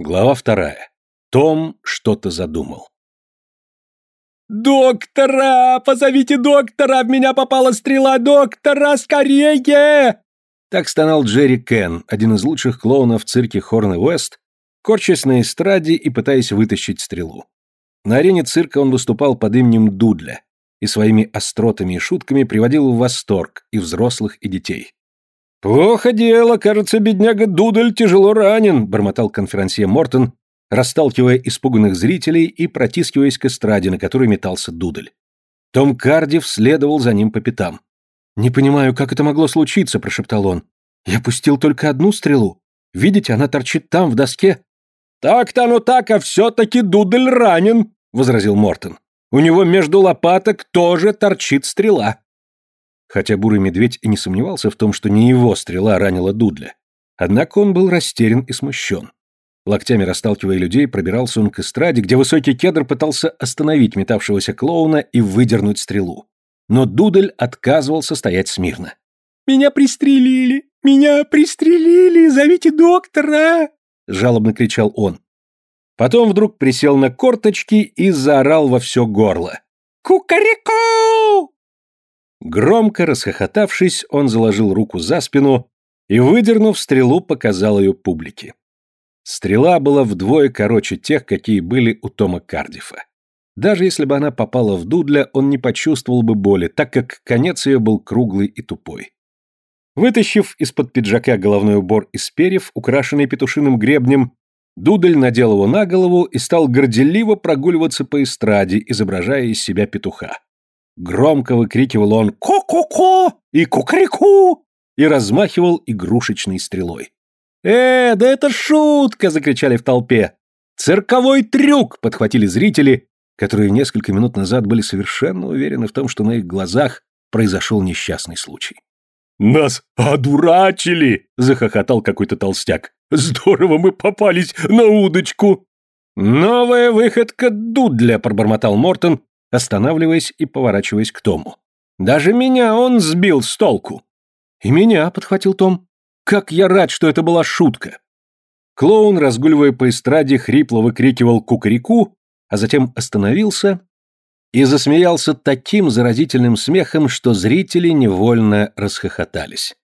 Глава вторая. Том что-то задумал. «Доктора! Позовите доктора! В меня попала стрела доктора! Скорее!» Так стонал Джерри Кен, один из лучших клоунов в цирке Хорн и Уэст, корчась на эстраде и пытаясь вытащить стрелу. На арене цирка он выступал под именем Дудля и своими остротами и шутками приводил в восторг и взрослых, и детей. «Плохо дело, кажется, бедняга Дудль тяжело ранен», — бормотал конферансье Мортон, расталкивая испуганных зрителей и протискиваясь к эстраде, на которой метался Дудль. Том Кардив следовал за ним по пятам. «Не понимаю, как это могло случиться», — прошептал он. «Я пустил только одну стрелу. Видите, она торчит там, в доске». «Так-то оно так, а все-таки Дудль ранен», — возразил Мортон. «У него между лопаток тоже торчит стрела». Хотя бурый медведь и не сомневался в том, что не его стрела ранила Дудля. Однако он был растерян и смущен. Локтями расталкивая людей, пробирался он к эстраде, где высокий кедр пытался остановить метавшегося клоуна и выдернуть стрелу. Но Дудль отказывался стоять смирно. «Меня пристрелили! Меня пристрелили! Зовите доктора!» жалобно кричал он. Потом вдруг присел на корточки и заорал во все горло. «Кукареку!» Громко расхохотавшись, он заложил руку за спину и, выдернув стрелу, показал ее публике. Стрела была вдвое короче тех, какие были у Тома Кардифа. Даже если бы она попала в Дудля, он не почувствовал бы боли, так как конец ее был круглый и тупой. Вытащив из-под пиджака головной убор из перьев, украшенный петушиным гребнем, Дудль надел его на голову и стал горделиво прогуливаться по эстраде, изображая из себя петуха. Громко выкрикивал он «Ко-ко-ко!» и «Кукареку!» и размахивал игрушечной стрелой. «Э, да это шутка!» – закричали в толпе. «Цирковой трюк!» – подхватили зрители, которые несколько минут назад были совершенно уверены в том, что на их глазах произошел несчастный случай. «Нас одурачили!» – захохотал какой-то толстяк. «Здорово мы попались на удочку!» «Новая выходка Дудля!» – пробормотал Мортон, останавливаясь и поворачиваясь к Тому. «Даже меня он сбил с толку!» «И меня!» – подхватил Том. «Как я рад, что это была шутка!» Клоун, разгуливая по эстраде, хрипло выкрикивал кукареку, а затем остановился и засмеялся таким заразительным смехом, что зрители невольно расхохотались.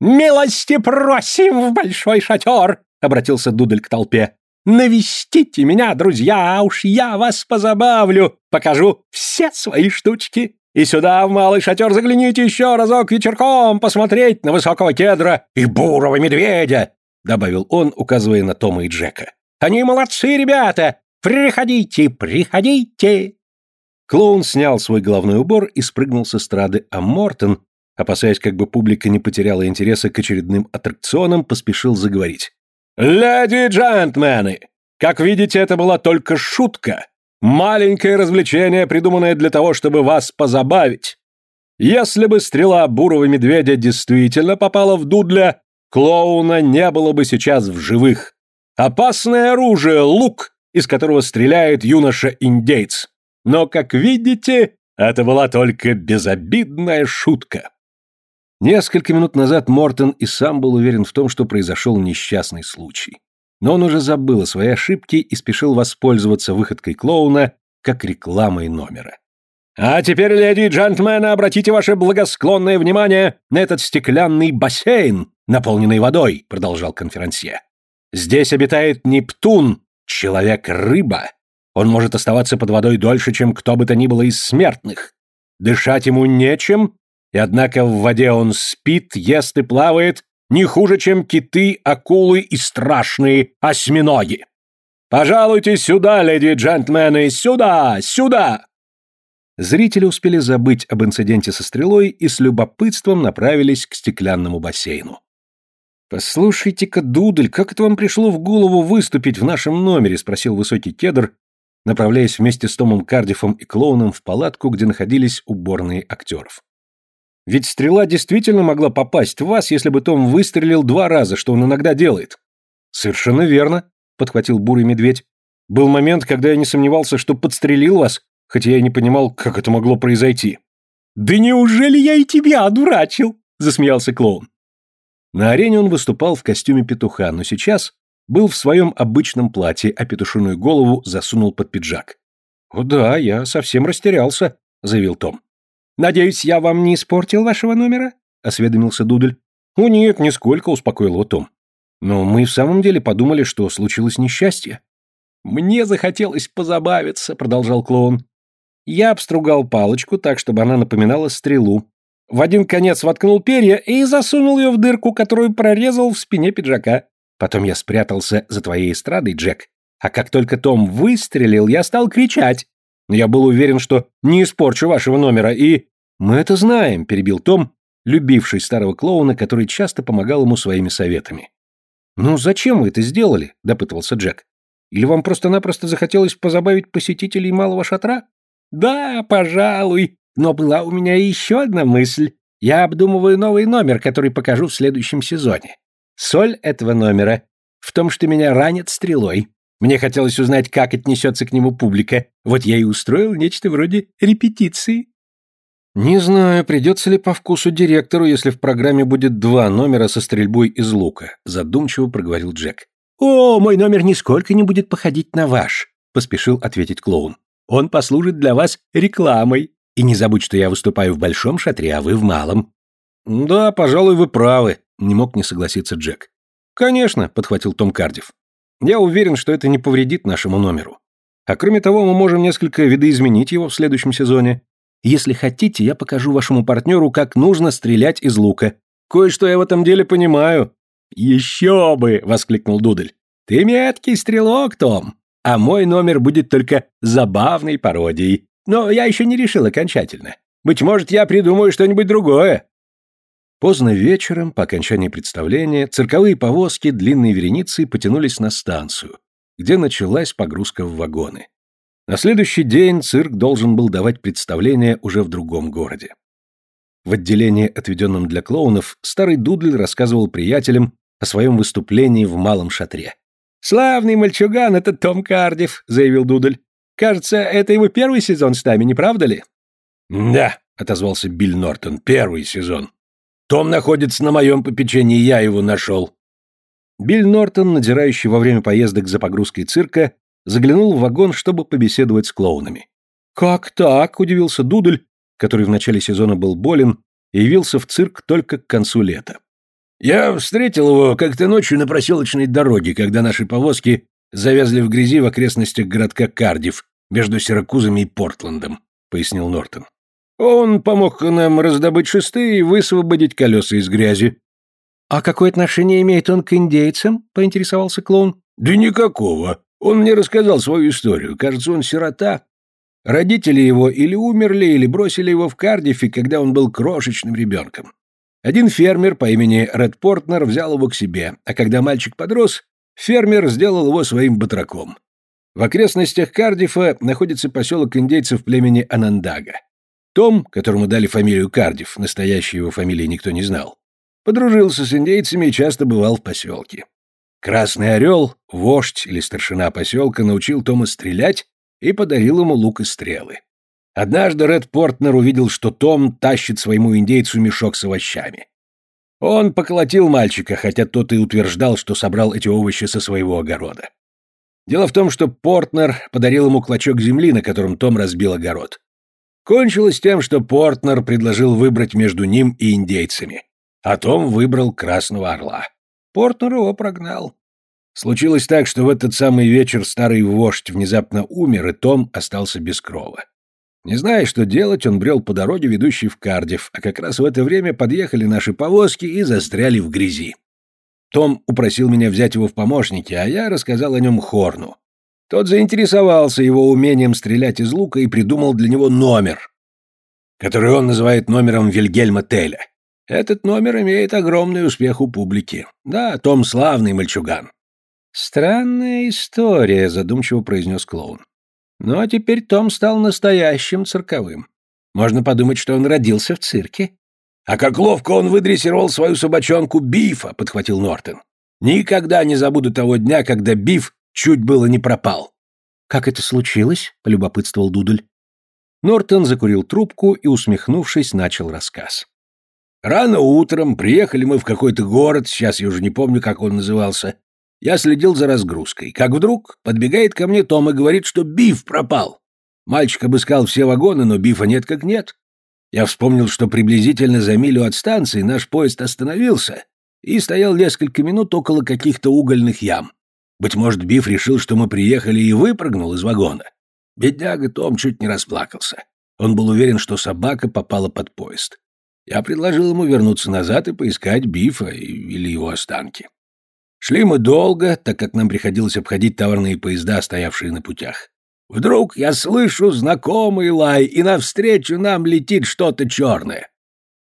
«Милости просим в большой шатер!» — обратился Дудль к толпе. «Навестите меня, друзья, уж я вас позабавлю, покажу все свои штучки. И сюда, в малый шатер, загляните еще разок вечерком посмотреть на высокого кедра и бурого медведя!» — добавил он, указывая на Тома и Джека. «Они молодцы, ребята! Приходите, приходите!» Клоун снял свой головной убор и спрыгнул с эстрады, а Мортон, опасаясь, как бы публика не потеряла интереса к очередным аттракционам, поспешил заговорить. «Леди и джентльмены! Как видите, это была только шутка. Маленькое развлечение, придуманное для того, чтобы вас позабавить. Если бы стрела бурого медведя действительно попала в Дудля, клоуна не было бы сейчас в живых. Опасное оружие — лук, из которого стреляет юноша-индейц. Но, как видите, это была только безобидная шутка. Несколько минут назад Мортон и сам был уверен в том, что произошел несчастный случай. Но он уже забыл о своей ошибке и спешил воспользоваться выходкой клоуна как рекламой номера. «А теперь, леди и джентльмены, обратите ваше благосклонное внимание на этот стеклянный бассейн, наполненный водой», — продолжал конферансье. «Здесь обитает Нептун, человек-рыба, он может оставаться под водой дольше, чем кто бы то ни было из смертных. Дышать ему нечем, и однако в воде он спит, ест и плавает не хуже, чем киты, акулы и страшные осьминоги. Пожалуйте сюда, леди джентльмены, сюда, сюда!» Зрители успели забыть об инциденте со стрелой и с любопытством направились к стеклянному бассейну. «Послушайте-ка, Дудль, как это вам пришло в голову выступить в нашем номере?» — спросил высокий кедр, направляясь вместе с Томом Кардифом и клоуном в палатку, где находились уборные актеров. Ведь стрела действительно могла попасть в вас, если бы Том выстрелил два раза, что он иногда делает. Совершенно верно, подхватил бурый медведь. Был момент, когда я не сомневался, что подстрелил вас, хотя я и не понимал, как это могло произойти. Да неужели я и тебя одурачил? засмеялся клоун. На арене он выступал в костюме петуха, но сейчас был в своем обычном платье, а петушиную голову засунул под пиджак. «О да, я совсем растерялся», — заявил Том. «Надеюсь, я вам не испортил вашего номера?» — осведомился Дудль. «О нет, нисколько», — успокоил его Том. «Но мы в самом деле подумали, что случилось несчастье». «Мне захотелось позабавиться», — продолжал клоун. Я обстругал палочку так, чтобы она напоминала стрелу. В один конец воткнул перья и засунул ее в дырку, которую прорезал в спине пиджака. Потом я спрятался за твоей эстрадой, Джек. А как только Том выстрелил, я стал кричать. Я был уверен, что не испорчу вашего номера, и... Мы это знаем, перебил Том, любивший старого клоуна, который часто помогал ему своими советами. «Ну, зачем вы это сделали?» – допытывался Джек. «Или вам просто-напросто захотелось позабавить посетителей малого шатра?» «Да, пожалуй. Но была у меня еще одна мысль. Я обдумываю новый номер, который покажу в следующем сезоне. Соль этого номера в том, что меня ранят стрелой. Мне хотелось узнать, как отнесется к нему публика. Вот я и устроил нечто вроде репетиции. «Не знаю, придется ли по вкусу директору, если в программе будет два номера со стрельбой из лука», задумчиво проговорил Джек. «О, мой номер нисколько не будет походить на ваш», поспешил ответить клоун. «Он послужит для вас рекламой. И не забудь, что я выступаю в большом шатре, а вы в малом». «Да, пожалуй, вы правы», не мог не согласиться Джек. «Конечно», — подхватил Том Кардив. «Я уверен, что это не повредит нашему номеру. А кроме того, мы можем несколько видоизменить его в следующем сезоне. Если хотите, я покажу вашему партнеру, как нужно стрелять из лука. Кое-что я в этом деле понимаю». «Еще бы!» — воскликнул Дудль. «Ты меткий стрелок, Том. А мой номер будет только забавной пародией. Но я еще не решил окончательно. Быть может, я придумаю что-нибудь другое». Поздно вечером, по окончании представления, цирковые повозки длинной вереницей потянулись на станцию, где началась погрузка в вагоны. На следующий день цирк должен был давать представление уже в другом городе. В отделении, отведенном для клоунов, старый Дудль рассказывал приятелям о своем выступлении в малом шатре. «Славный мальчуган, это Том Кардив», — заявил Дудль. «Кажется, это его первый сезон с нами, не правда ли?» «Да», — отозвался Билл Нортон, — «первый сезон. Том находится на моем попечении, я его нашел». Билл Нортон, надзирающий во время поездок за погрузкой цирка, заглянул в вагон, чтобы побеседовать с клоунами. «Как так?» – удивился Дудль, который в начале сезона был болен и явился в цирк только к концу лета. «Я встретил его как-то ночью на проселочной дороге, когда наши повозки завязли в грязи в окрестностях городка Кардив между Сиракузами и Портландом», — пояснил Нортон. «Он помог нам раздобыть шесты и высвободить колеса из грязи». «А какое отношение имеет он к индейцам?» — поинтересовался клоун. «Да никакого. Он мне рассказал свою историю. Кажется, он сирота. Родители его или умерли, или бросили его в Кардифе, когда он был крошечным ребенком. Один фермер по имени Ред Портнер взял его к себе, а когда мальчик подрос, фермер сделал его своим батраком. В окрестностях Кардифа находится поселок индейцев племени Анандага. Том, которому дали фамилию Кардиф, настоящей его фамилии никто не знал, подружился с индейцами и часто бывал в поселке. Красный орел, вождь или старшина поселка, научил Тома стрелять и подарил ему лук и стрелы. Однажды Ред Портнер увидел, что Том тащит своему индейцу мешок с овощами. Он поколотил мальчика, хотя тот и утверждал, что собрал эти овощи со своего огорода. Дело в том, что Портнер подарил ему клочок земли, на котором Том разбил огород. Кончилось тем, что Портнер предложил выбрать между ним и индейцами, а Том выбрал Красного Орла. Портнер его прогнал. Случилось так, что в этот самый вечер старый вождь внезапно умер, и Том остался без крова. Не зная, что делать, он брел по дороге, ведущей в Кардив, а как раз в это время подъехали наши повозки и застряли в грязи. Том упросил меня взять его в помощники, а я рассказал о нем Хорну. Тот заинтересовался его умением стрелять из лука и придумал для него номер, который он называет номером Вильгельма Теля. Этот номер имеет огромный успех у публики. Да, Том славный мальчуган. Странная история, задумчиво произнес клоун. Ну а теперь Том стал настоящим цирковым. Можно подумать, что он родился в цирке. А как ловко он выдрессировал свою собачонку Бифа, подхватил Нортон. Никогда не забуду того дня, когда Биф чуть было не пропал. Как это случилось? полюбопытствовал Дудль. Нортон закурил трубку и, усмехнувшись, начал рассказ. Рано утром приехали мы в какой-то город, сейчас я уже не помню, как он назывался. Я следил за разгрузкой. Как вдруг подбегает ко мне Том и говорит, что биф пропал. Мальчик обыскал все вагоны, но бифа нет как нет. Я вспомнил, что приблизительно за милю от станции наш поезд остановился и стоял несколько минут около каких-то угольных ям. Быть может, Биф решил, что мы приехали и выпрыгнул из вагона. Бедняга Том чуть не расплакался. Он был уверен, что собака попала под поезд. Я предложил ему вернуться назад и поискать Бифа или его останки. Шли мы долго, так как нам приходилось обходить товарные поезда, стоявшие на путях. Вдруг я слышу знакомый лай, и навстречу нам летит что-то черное.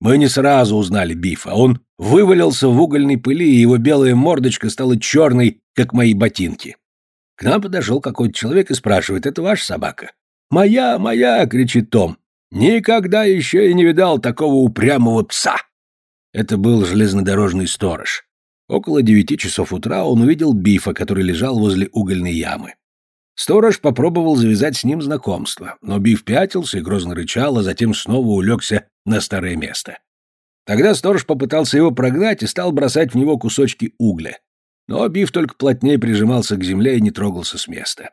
Мы не сразу узнали Бифа. Он вывалился в угольной пыли, и его белая мордочка стала черной, как мои ботинки. К нам подошел какой-то человек и спрашивает, это ваша собака? «Моя, моя!» — кричит Том. «Никогда еще и не видал такого упрямого пса!» Это был железнодорожный сторож. Около девяти часов утра он увидел Бифа, который лежал возле угольной ямы. Сторож попробовал завязать с ним знакомство, но Биф пятился и грозно рычал, а затем снова улегся на старое место. Тогда сторож попытался его прогнать и стал бросать в него кусочки угля. Но Биф только плотнее прижимался к земле и не трогался с места.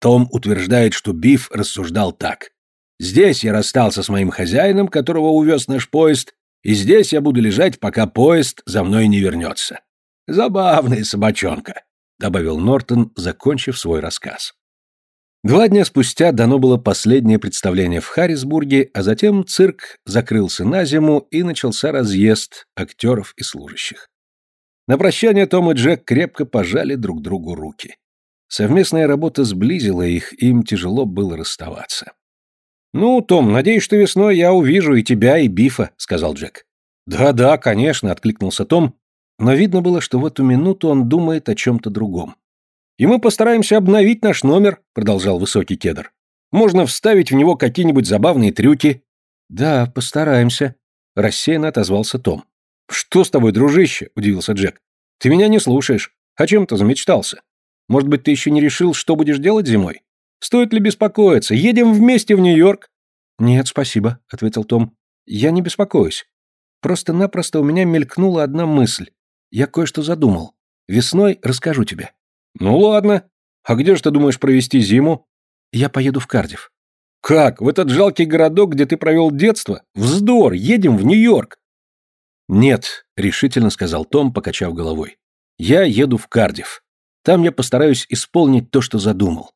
Том утверждает, что Биф рассуждал так. «Здесь я расстался с моим хозяином, которого увез наш поезд, и здесь я буду лежать, пока поезд за мной не вернется. Забавная собачонка», — добавил Нортон, закончив свой рассказ. Два дня спустя дано было последнее представление в Харрисбурге, а затем цирк закрылся на зиму и начался разъезд актеров и служащих. На прощание Том и Джек крепко пожали друг другу руки. Совместная работа сблизила их, им тяжело было расставаться. «Ну, Том, надеюсь, что весной я увижу и тебя, и Бифа», — сказал Джек. «Да-да, конечно», — откликнулся Том, но видно было, что в эту минуту он думает о чем-то другом. «И мы постараемся обновить наш номер», — продолжал высокий кедр. «Можно вставить в него какие-нибудь забавные трюки». «Да, постараемся», — рассеянно отозвался Том. «Что с тобой, дружище?» — удивился Джек. «Ты меня не слушаешь. О чем ты замечтался? Может быть, ты еще не решил, что будешь делать зимой? Стоит ли беспокоиться? Едем вместе в Нью-Йорк?» «Нет, спасибо», — ответил Том. «Я не беспокоюсь. Просто-напросто у меня мелькнула одна мысль. Я кое-что задумал. Весной расскажу тебе». «Ну ладно. А где же ты думаешь провести зиму?» «Я поеду в Кардив». «Как? В этот жалкий городок, где ты провел детство? Вздор! Едем в Нью-Йорк!» «Нет», — решительно сказал Том, покачав головой. «Я еду в Кардив. Там я постараюсь исполнить то, что задумал.